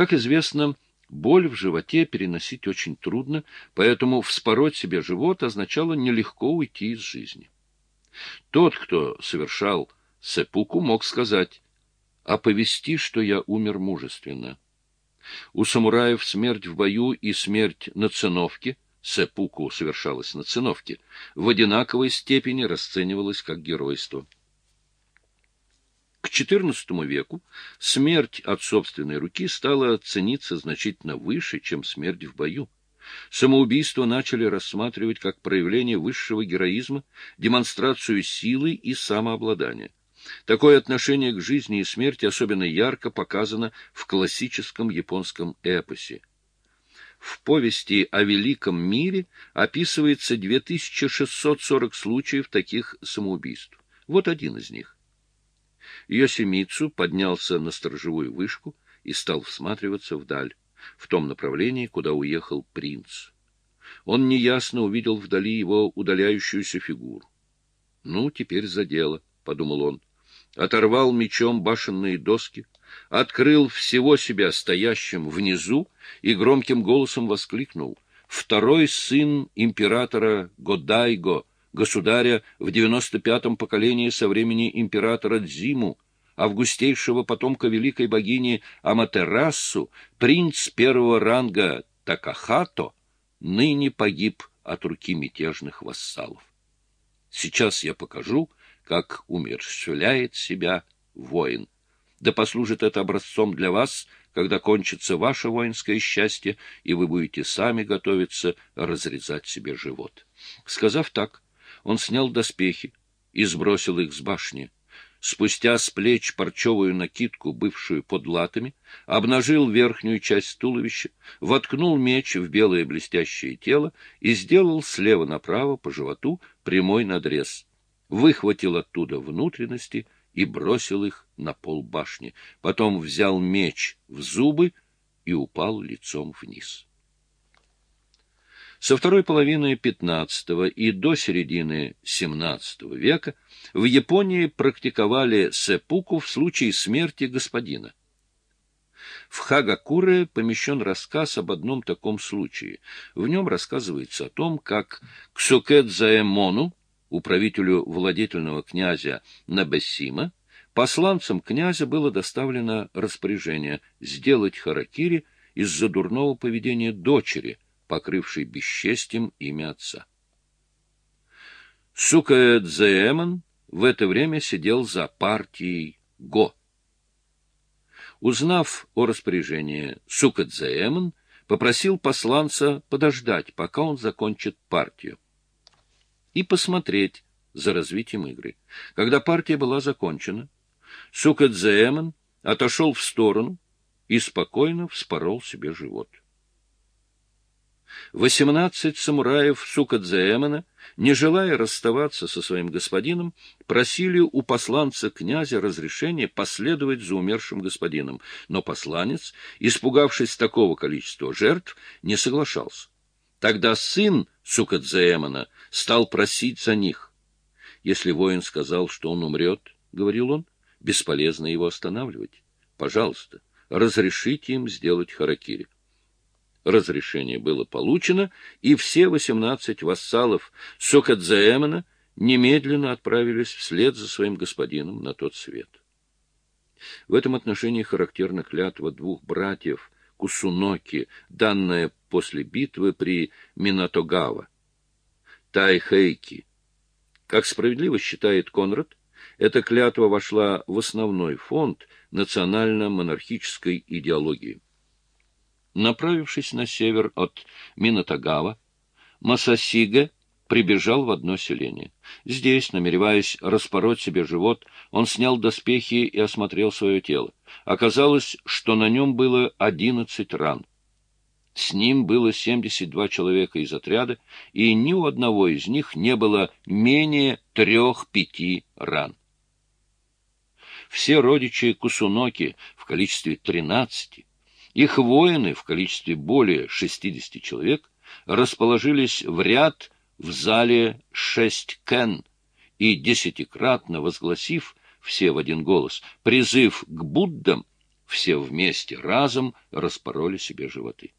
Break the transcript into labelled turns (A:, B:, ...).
A: Как известно, боль в животе переносить очень трудно, поэтому вспороть себе живот означало нелегко уйти из жизни. Тот, кто совершал сепуку, мог сказать «оповести, что я умер мужественно». У самураев смерть в бою и смерть на циновке, сепуку совершалась на циновке, в одинаковой степени расценивалась как геройство. К XIV веку смерть от собственной руки стала цениться значительно выше, чем смерть в бою. Самоубийство начали рассматривать как проявление высшего героизма, демонстрацию силы и самообладания. Такое отношение к жизни и смерти особенно ярко показано в классическом японском эпосе. В повести о великом мире описывается 2640 случаев таких самоубийств. Вот один из них. Йосемицу поднялся на сторожевую вышку и стал всматриваться вдаль, в том направлении, куда уехал принц. Он неясно увидел вдали его удаляющуюся фигуру. «Ну, теперь за дело», — подумал он. Оторвал мечом башенные доски, открыл всего себя стоящим внизу и громким голосом воскликнул. «Второй сын императора Годайго!» Государя в девяносто пятом поколении со времени императора Дзиму, августейшего потомка великой богини Аматерасу, принц первого ранга Такахато, ныне погиб от руки мятежных вассалов. Сейчас я покажу, как умерщвляет себя воин. Да послужит это образцом для вас, когда кончится ваше воинское счастье, и вы будете сами готовиться разрезать себе живот. Сказав так, он снял доспехи и сбросил их с башни. Спустя с плеч парчевую накидку, бывшую под латами, обнажил верхнюю часть туловища, воткнул меч в белое блестящее тело и сделал слева направо по животу прямой надрез. Выхватил оттуда внутренности и бросил их на пол башни. Потом взял меч в зубы и упал лицом вниз. Со второй половины XV и до середины XVII века в Японии практиковали сэпуку в случае смерти господина. В Хагакуре помещен рассказ об одном таком случае. В нем рассказывается о том, как Ксукэдзаэмону, управителю владетельного князя Набесима, посланцам князя было доставлено распоряжение сделать харакири из-за дурного поведения дочери – покрывший бесчестием имя отца. Сукаэдзеэмон в это время сидел за партией Го. Узнав о распоряжении, Сукадзеэмон попросил посланца подождать, пока он закончит партию, и посмотреть за развитием игры. Когда партия была закончена, Сукадзеэмон отошел в сторону и спокойно вспорол себе живот. Восемнадцать самураев Сукадзеэмона, не желая расставаться со своим господином, просили у посланца князя разрешения последовать за умершим господином, но посланец, испугавшись такого количества жертв, не соглашался. Тогда сын Сукадзеэмона стал просить за них. Если воин сказал, что он умрет, — говорил он, — бесполезно его останавливать. Пожалуйста, разрешите им сделать харакири. Разрешение было получено, и все восемнадцать вассалов Сокадзаэмона немедленно отправились вслед за своим господином на тот свет. В этом отношении характерна клятва двух братьев Кусуноки, данная после битвы при Минатогава. Тайхейки. Как справедливо считает Конрад, эта клятва вошла в основной фонд национально-монархической идеологии. Направившись на север от Минатагава, Масасига прибежал в одно селение. Здесь, намереваясь распороть себе живот, он снял доспехи и осмотрел свое тело. Оказалось, что на нем было одиннадцать ран. С ним было семьдесят два человека из отряда, и ни у одного из них не было менее трех-пяти ран. Все родичи Кусуноки в количестве тринадцати их воины в количестве более 60 человек расположились в ряд в зале шесть кен и, десятикратно возгласив все в один голос призыв к Буддам, все вместе разом распороли себе животы.